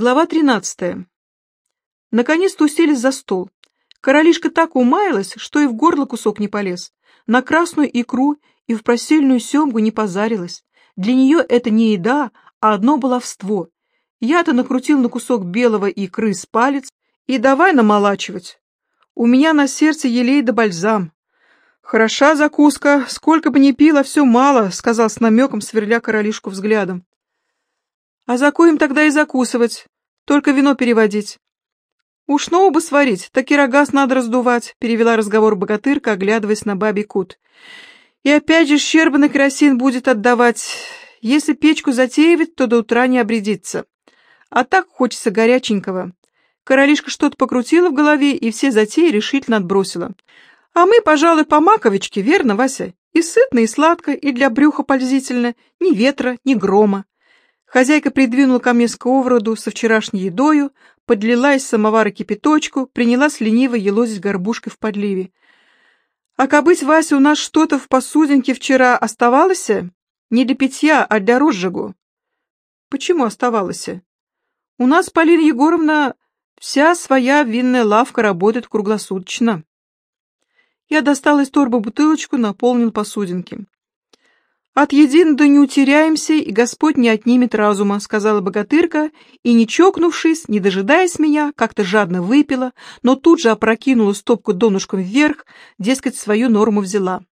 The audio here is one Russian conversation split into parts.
Глава 13. Наконец-то уселись за стол. Королишка так умаялась, что и в горло кусок не полез. На красную икру и в просельную семгу не позарилась. Для нее это не еда, а одно баловство. Я-то накрутил на кусок белого икры с палец и давай намолачивать. У меня на сердце елей да бальзам. «Хороша закуска, сколько бы ни пила, все мало», — сказал с намеком, сверля королишку взглядом. А закуем тогда и закусывать, только вино переводить. Уж бы сварить, так и рогаз надо раздувать, перевела разговор богатырка, оглядываясь на бабий кут. И опять же щербанный керосин будет отдавать. Если печку затеивать, то до утра не обредится. А так хочется горяченького. Королишка что-то покрутила в голове и все затеи решительно отбросила. А мы, пожалуй, по маковичке, верно, Вася? И сытно, и сладко, и для брюха пользительно, ни ветра, ни грома. Хозяйка придвинула ко мне сковороду со вчерашней едою, подлила из самовара кипяточку, принялась лениво елозить горбушкой в подливе. «А кобыть, Вася, у нас что-то в посудинке вчера оставалось? Не для питья, а для розжигу». «Почему оставалось? У нас, Полина Егоровна, вся своя винная лавка работает круглосуточно». Я достал из торбы бутылочку, наполнил посудинки. «От един да не утеряемся, и Господь не отнимет разума», — сказала богатырка, и, не чокнувшись, не дожидаясь меня, как-то жадно выпила, но тут же опрокинула стопку донышком вверх, дескать, свою норму взяла.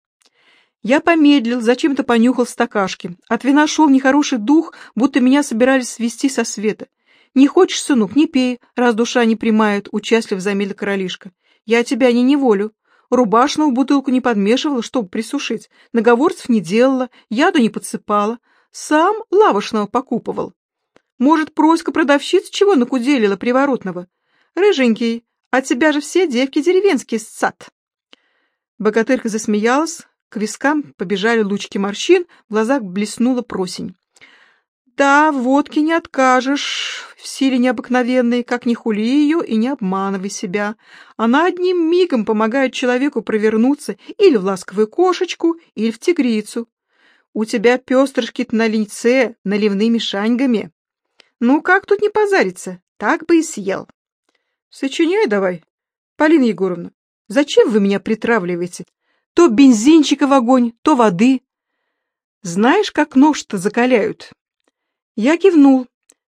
Я помедлил, зачем-то понюхал стакашки. От вина шел нехороший дух, будто меня собирались свести со света. «Не хочешь, сынок, не пей, раз душа не примает», — участлив замедлил королишка. «Я тебя не неволю. Рубашного в бутылку не подмешивала, чтобы присушить, наговорцев не делала, яду не подсыпала. Сам лавошного покупывал. Может, проська продавщица чего накуделила приворотного? Рыженький, от тебя же все девки деревенские сцат. Богатырка засмеялась, к вискам побежали лучки морщин, в глазах блеснула просень. Да, водки не откажешь, в силе необыкновенной, как не хули ее и не обманывай себя. Она одним мигом помогает человеку провернуться или в ласковую кошечку, или в тигрицу. У тебя пестрышки на лице наливными шаньгами. Ну, как тут не позариться? Так бы и съел. Сочиняй давай, Полина Егоровна. Зачем вы меня притравливаете? То бензинчика в огонь, то воды. Знаешь, как нож-то закаляют? Я кивнул.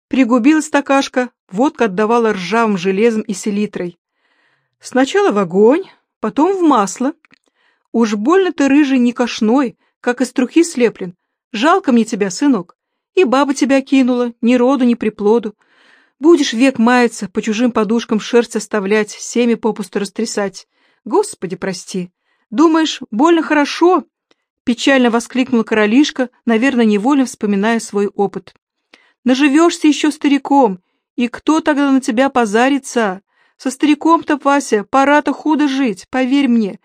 Пригубил стакашка, водка отдавала ржавым железом и селитрой. Сначала в огонь, потом в масло. Уж больно ты рыжий не кошной, как из трухи слеплен. Жалко мне тебя, сынок. И баба тебя кинула, ни роду, ни приплоду. Будешь век маяться, по чужим подушкам шерсть оставлять, семя попусту растрясать. Господи, прости. Думаешь, больно хорошо? Печально воскликнул королишка, наверное, невольно вспоминая свой опыт. Наживешься еще стариком, и кто тогда на тебя позарится? Со стариком-то, Вася, пора-то худо жить, поверь мне.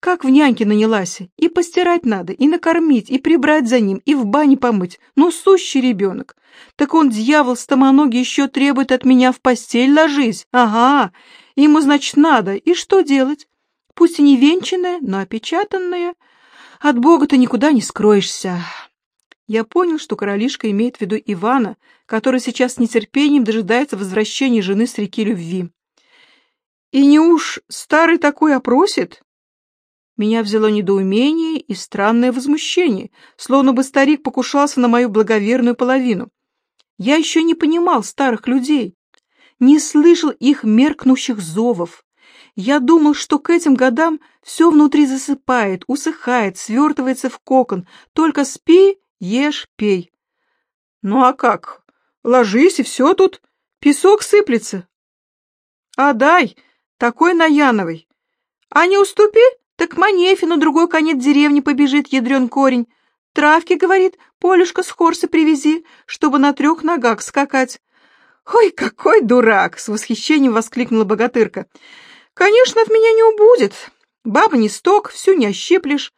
Как в няньке нанялась, и постирать надо, и накормить, и прибрать за ним, и в бане помыть. Ну, сущий ребенок. Так он, дьявол, стомоногий, еще требует от меня в постель ложись. Ага, ему, значит, надо. И что делать? Пусть и не венчанная, но опечатанная. От Бога-то никуда не скроешься. Я понял, что королишка имеет в виду Ивана, который сейчас с нетерпением дожидается возвращения жены с реки любви. «И не уж старый такой опросит?» Меня взяло недоумение и странное возмущение, словно бы старик покушался на мою благоверную половину. Я еще не понимал старых людей, не слышал их меркнущих зовов. Я думал, что к этим годам все внутри засыпает, усыхает, свертывается в кокон, только спи Ешь, пей. Ну а как? Ложись, и все тут. Песок сыплется. А дай, такой наяновый. А не уступи, так Манефи на другой конец деревни побежит, ядрен корень. Травки, говорит, полюшка с хорса привези, чтобы на трех ногах скакать. «Ой, какой дурак!» — с восхищением воскликнула богатырка. «Конечно, от меня не убудет. Баба не сток, всю не ощиплешь.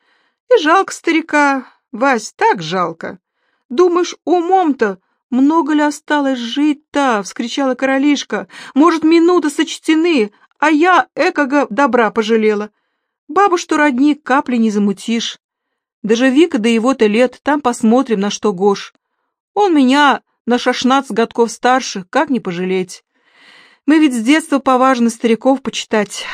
И жалко старика, Вась, так жалко. Думаешь, умом-то много ли осталось жить-то? Вскричала королишка. Может, минуты сочтены, а я экого добра пожалела. Бабу, что родник, капли не замутишь. Даже Вика до его-то лет, там посмотрим, на что Гош. Он меня На шашнац годков старше, как не пожалеть. Мы ведь с детства поважно стариков почитать.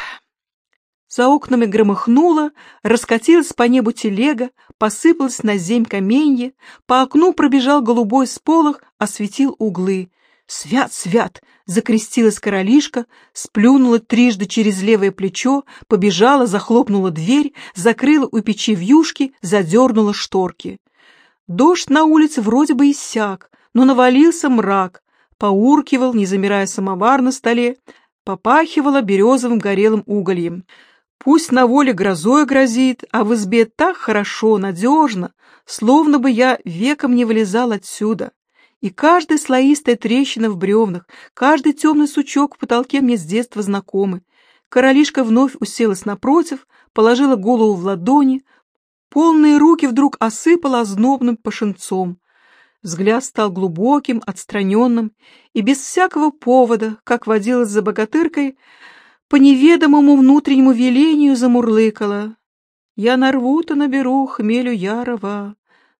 За окнами громыхнуло, раскатилась по небу телега, посыпалась на земь каменье, по окну пробежал голубой сполох, осветил углы. «Свят, свят!» — закрестилась королишка, сплюнула трижды через левое плечо, побежала, захлопнула дверь, закрыла у печи вьюшки, задернула шторки. Дождь на улице вроде бы иссяк, но навалился мрак, поуркивал, не замирая самовар на столе, попахивало березовым горелым угольем. Пусть на воле грозой грозит, а в избе так хорошо, надежно, словно бы я веком не вылезал отсюда. И каждая слоистая трещина в бревнах, каждый темный сучок в потолке мне с детства знакомы. Королишка вновь уселась напротив, положила голову в ладони, полные руки вдруг осыпала ознобным пошенцом. Взгляд стал глубоким, отстраненным, и без всякого повода, как водилась за богатыркой, по неведомому внутреннему велению замурлыкала. Я нарву-то наберу хмелю ярова,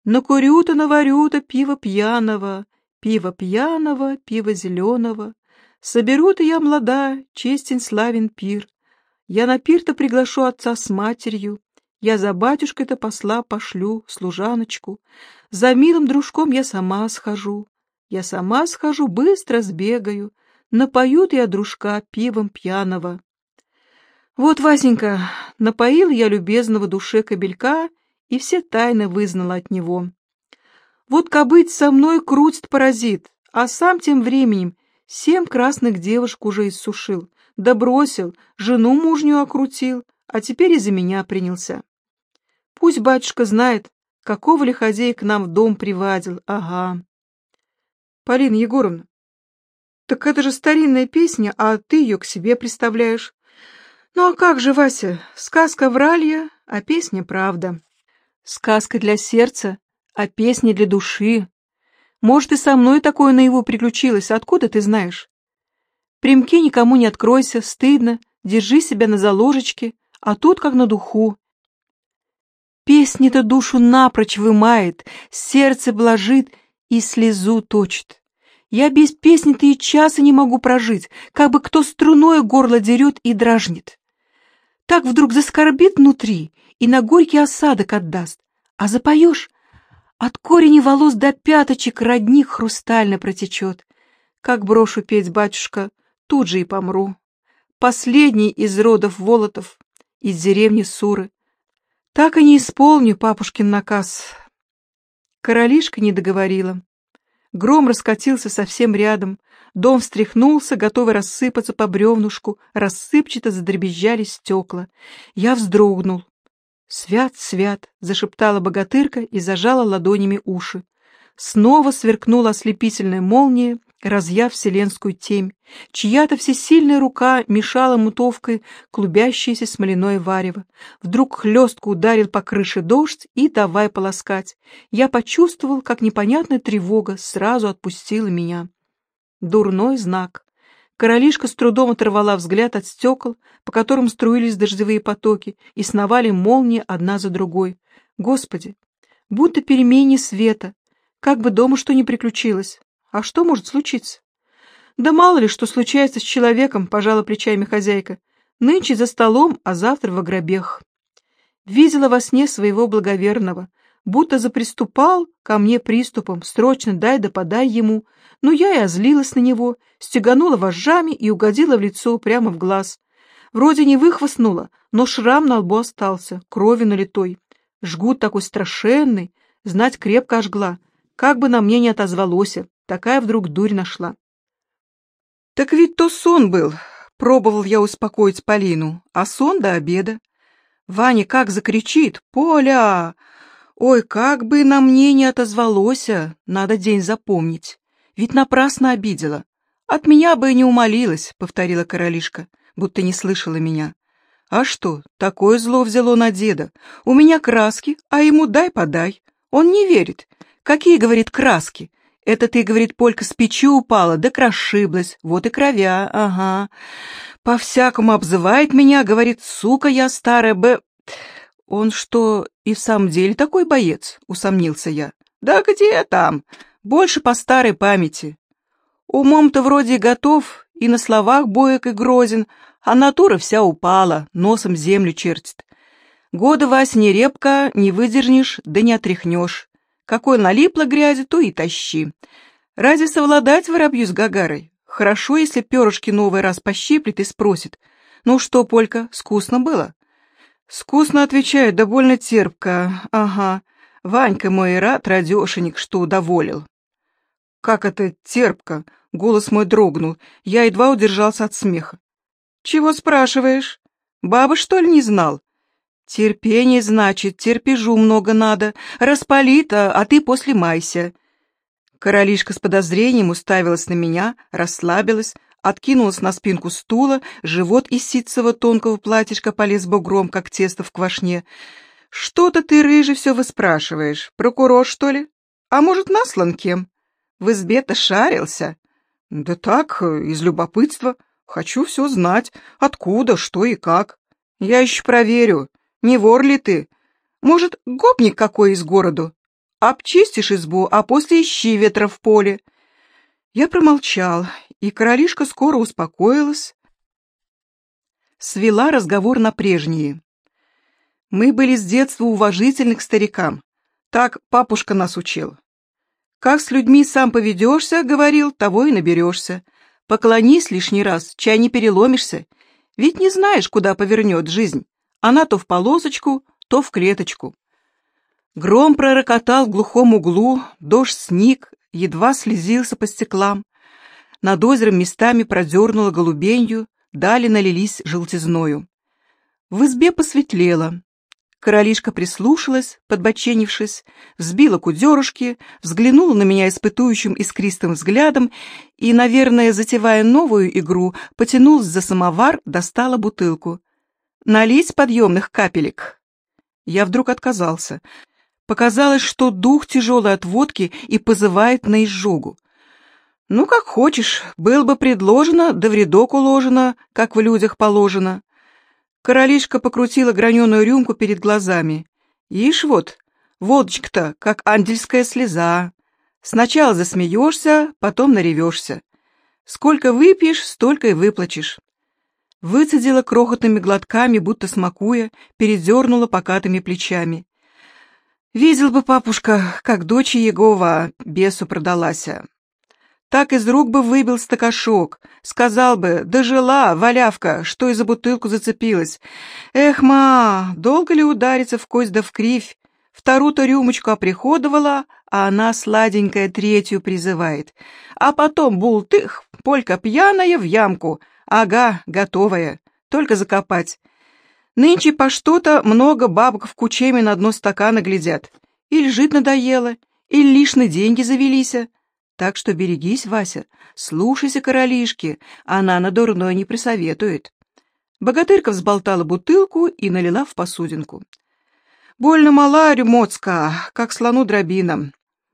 накурю-то наварю-то пиво пьяного, пиво пьяного, пиво зеленого. Соберу-то я млада, честен славен пир. Я на пир-то приглашу отца с матерью, я за батюшкой-то посла пошлю служаночку, за милым дружком я сама схожу. Я сама схожу, быстро сбегаю, напоют я дружка пивом пьяного. Вот, Васенька, напоил я любезного душе кобелька и все тайны вызнала от него. Вот кобыть со мной крутит паразит, а сам тем временем семь красных девушек уже иссушил, да бросил, жену мужню окрутил, а теперь и за меня принялся. Пусть батюшка знает, какого лиходея к нам в дом привадил, ага. Полина Егоровна, так это же старинная песня, а ты ее к себе представляешь. Ну а как же, Вася, сказка вралья, а песня правда. Сказка для сердца, а песня для души. Может, и со мной такое наяву приключилось, откуда ты знаешь? Примки никому не откройся, стыдно, держи себя на заложечке, а тут как на духу. Песня-то душу напрочь вымает, сердце блажит и слезу точит. Я без песни-то и часа не могу прожить, как бы кто струной горло дерет и дражнит. Так вдруг заскорбит внутри и на горький осадок отдаст. А запоешь, от корени волос до пяточек родник хрустально протечет. Как брошу петь, батюшка, тут же и помру. Последний из родов Волотов, из деревни Суры. Так и не исполню папушкин наказ. Королишка не договорила. Гром раскатился совсем рядом. Дом встряхнулся, готовый рассыпаться по бревнушку. Рассыпчато задребезжали стекла. Я вздрогнул. «Свят, свят!» — зашептала богатырка и зажала ладонями уши. Снова сверкнула ослепительная молния, разъяв вселенскую темь. Чья-то всесильная рука мешала мутовкой клубящееся смоляное варево. Вдруг хлестко ударил по крыше дождь и давай полоскать. Я почувствовал, как непонятная тревога сразу отпустила меня. Дурной знак. Королишка с трудом оторвала взгляд от стекол, по которым струились дождевые потоки, и сновали молнии одна за другой. Господи, будто перемене света, как бы дома что ни приключилось. А что может случиться? Да мало ли, что случается с человеком, пожала плечами хозяйка. Нынче за столом, а завтра в гробех. Видела во сне своего благоверного, будто заприступал ко мне приступом, срочно дай да подай ему. Но я и озлилась на него, стеганула вожжами и угодила в лицо прямо в глаз. Вроде не выхвостнула, но шрам на лбу остался, крови налитой. Жгут такой страшенный, знать крепко ожгла. Как бы на мне не отозвалось, такая вдруг дурь нашла. Так ведь то сон был, пробовал я успокоить Полину, а сон до обеда. Ваня как закричит «Поля!» Ой, как бы на мне не отозвалось, надо день запомнить. Ведь напрасно обидела. От меня бы не умолилась, повторила королишка, будто не слышала меня. А что, такое зло взяло на деда? У меня краски, а ему дай-подай. Он не верит. Какие, говорит, краски? Это ты, говорит, Полька с печи упала, да крошиблась, вот и кровя, ага. По-всякому обзывает меня, говорит, сука я старая, б... Он что, и в самом деле такой боец? Усомнился я. Да где там? Больше по старой памяти. Умом-то вроде готов, и на словах боек и грозен, а натура вся упала, носом землю чертит. Года, Вась, не репка, не выдержнешь, да не отряхнешь. Какой налипло грязи, то и тащи. Разве совладать воробью с Гагарой? Хорошо, если перышки новый раз пощиплет и спросит. Ну что, Полька, вкусно было? Скусно отвечает, да больно терпко. Ага, Ванька мой рад, радешенек, что удоволил. Как это терпко? Голос мой дрогнул. Я едва удержался от смеха. Чего спрашиваешь? Баба, что ли, не знал? Терпение, значит, терпежу много надо. Распалито, а ты после майся. Королишка с подозрением уставилась на меня, расслабилась, откинулась на спинку стула, живот из ситцевого тонкого платьишка полез бугром, как тесто в квашне. «Что-то ты, рыжий, все выспрашиваешь. Прокурор, что ли? А может, наслан кем? В избе-то шарился?» «Да так, из любопытства. Хочу все знать. Откуда, что и как. Я еще проверю, не вор ли ты. Может, гопник какой из городу? Обчистишь избу, а после ищи ветра в поле». Я промолчал, и королишка скоро успокоилась, свела разговор на прежние. Мы были с детства уважительны к старикам. Так папушка нас учил. Как с людьми сам поведешься, говорил, того и наберешься. Поклонись лишний раз, чай не переломишься. Ведь не знаешь, куда повернет жизнь. Она то в полосочку, то в клеточку. Гром пророкотал в глухом углу, дождь сник, едва слезился по стеклам. Над озером местами продернуло голубенью, дали налились желтизною. В избе посветлело. Королишка прислушалась, подбоченившись, взбила кудерушки, взглянула на меня испытующим искристым взглядом и, наверное, затевая новую игру, потянулась за самовар, достала бутылку. «Налить подъемных капелек?» Я вдруг отказался. Показалось, что дух тяжелый от водки и позывает на изжогу. «Ну, как хочешь, было бы предложено, да в рядок уложено, как в людях положено». Королишка покрутила граненую рюмку перед глазами. «Ишь вот, водочка-то, как ангельская слеза. Сначала засмеешься, потом наревешься. Сколько выпьешь, столько и выплачешь». Выцедила крохотными глотками, будто смакуя, передернула покатыми плечами. «Видел бы, папушка, как дочь Егова бесу продалася. Так из рук бы выбил стакашок, сказал бы, дожила, валявка, что и за бутылку зацепилась. Эх, ма, долго ли удариться в кость да в кривь? Вторую-то рюмочку оприходовала, а она сладенькая третью призывает. А потом бултых, полька пьяная в ямку. Ага, готовая, только закопать. Нынче по что-то много бабок в кучеме на дно стакана глядят. Или жить надоело, или лишние деньги завелись. Так что берегись, Вася, слушайся королишки, она на дурное не присоветует. Богатырка взболтала бутылку и налила в посудинку. Больно мала рюмоцка, как слону дробина.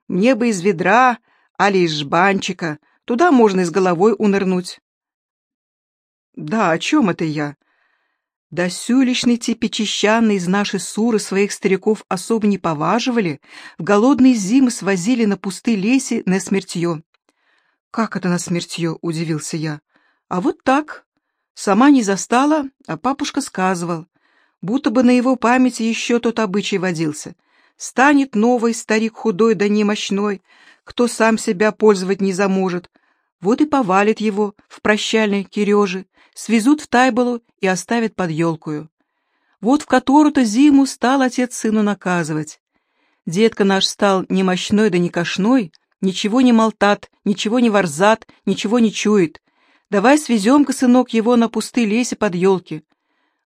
Мне бы из ведра, али из жбанчика, туда можно и с головой унырнуть. Да, о чем это я? Да сюлищный типи чищанный из нашей суры своих стариков особо не поваживали, в голодные зимы свозили на пустые леси на смертье. «Как это на смертье?» — удивился я. «А вот так. Сама не застала, а папушка сказывал, будто бы на его памяти еще тот обычай водился. Станет новый старик худой да немощной, кто сам себя пользовать не заможет, вот и повалит его в прощальной Кирежи, свезут в Тайболу и оставят под елкою. Вот в которую-то зиму стал отец сыну наказывать. Детка наш стал ни мощной да ни кошной, ничего не молтат, ничего не ворзат, ничего не чует. Давай свезем-ка, сынок, его на пустые лесе под елки.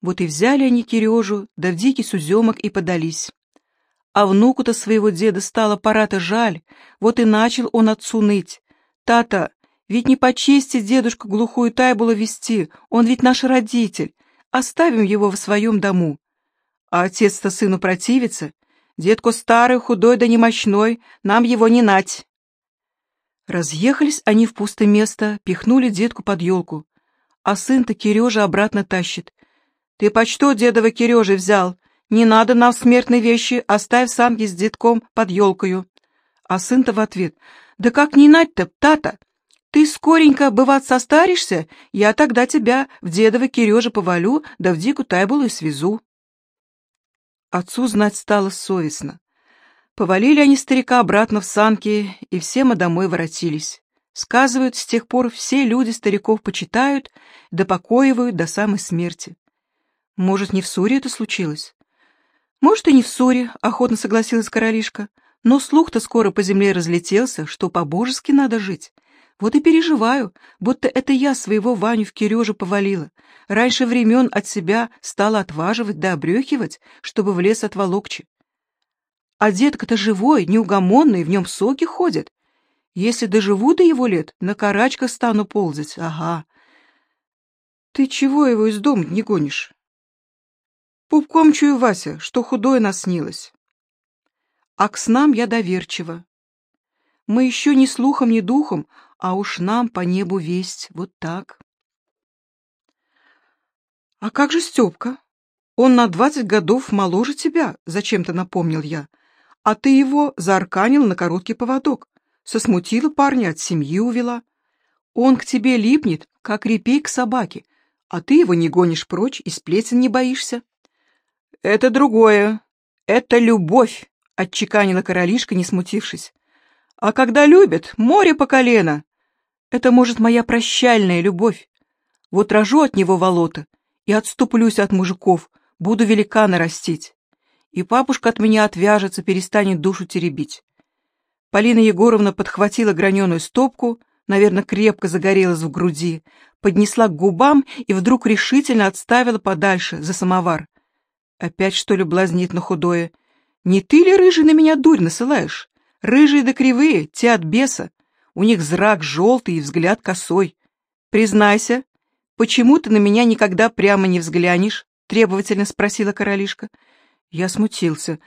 Вот и взяли они Кирежу, да в дикий суземок и подались. А внуку-то своего деда стало пора-то жаль, вот и начал он отцу ныть. «Тата, ведь не по чести дедушку глухую тайбулу вести, он ведь наш родитель. Оставим его в своем дому. А отец-то сыну противится. Детку старый, худой да немощной, нам его не нать. Разъехались они в пустое место, пихнули детку под елку. А сын-то Кирежа обратно тащит. «Ты по что дедова Кирежи взял? Не надо нам смертной вещи, оставь самки с детком под елкою». А сын-то в ответ. Да как не нать-то, тата? Ты скоренько, бывать, состаришься, я тогда тебя в дедово Кирежа повалю, да в дику тайбулу и свезу. Отцу знать стало совестно. Повалили они старика обратно в санки, и все мы домой воротились. Сказывают, с тех пор все люди стариков почитают, да покоивают до самой смерти. Может, не в ссоре это случилось? Может, и не в ссоре, охотно согласилась королишка. Но слух-то скоро по земле разлетелся, что по-божески надо жить. Вот и переживаю, будто это я своего Ваню в Кирежу повалила. Раньше времен от себя стала отваживать да обрехивать, чтобы в лес отволокче. А детка-то живой, неугомонный, в нем соки ходят. Если доживу до его лет, на карачках стану ползать, ага. Ты чего его из дома не гонишь? Пупком чую, Вася, что худое наснилось. А к снам я доверчива. Мы еще ни слухом, ни духом, а уж нам по небу весть, вот так. А как же Степка? Он на двадцать годов моложе тебя, зачем-то напомнил я. А ты его заарканил на короткий поводок, сосмутила парня, от семьи увела. Он к тебе липнет, как репей к собаке, а ты его не гонишь прочь и сплетен не боишься. Это другое. Это любовь, отчеканила королишка, не смутившись. А когда любят, море по колено. Это, может, моя прощальная любовь. Вот рожу от него волота и отступлюсь от мужиков, буду великана растить. И папушка от меня отвяжется, перестанет душу теребить. Полина Егоровна подхватила граненую стопку, наверное, крепко загорелась в груди, поднесла к губам и вдруг решительно отставила подальше, за самовар. Опять, что ли, блазнит на худое? Не ты ли, рыжий, на меня дурь насылаешь? Рыжие да кривые, те от беса. У них зрак желтый и взгляд косой. Признайся, почему ты на меня никогда прямо не взглянешь? Требовательно спросила королишка. Я смутился.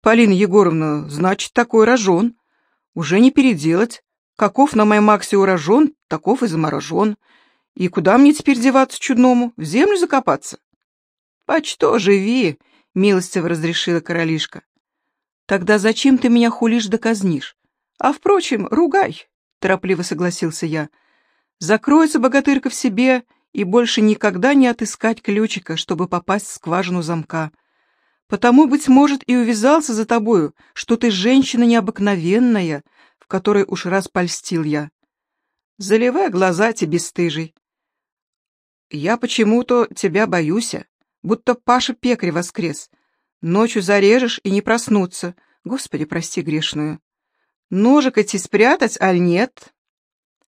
Полина Егоровна, значит, такой рожон. Уже не переделать. Каков на моей Максе урожен, таков и заморожен. И куда мне теперь деваться чудному? В землю закопаться? Почто живи, милостиво разрешила королишка. Тогда зачем ты меня хулишь да казнишь? А, впрочем, ругай, торопливо согласился я. Закроется богатырка в себе и больше никогда не отыскать ключика, чтобы попасть в скважину замка. Потому, быть может, и увязался за тобою, что ты женщина необыкновенная, в которой уж раз польстил я. Заливай глаза тебе, бесстыжий. Я почему-то тебя боюся, будто Паша пекарь воскрес. Ночью зарежешь и не проснуться. Господи, прости грешную. Ножик идти спрятать, аль нет?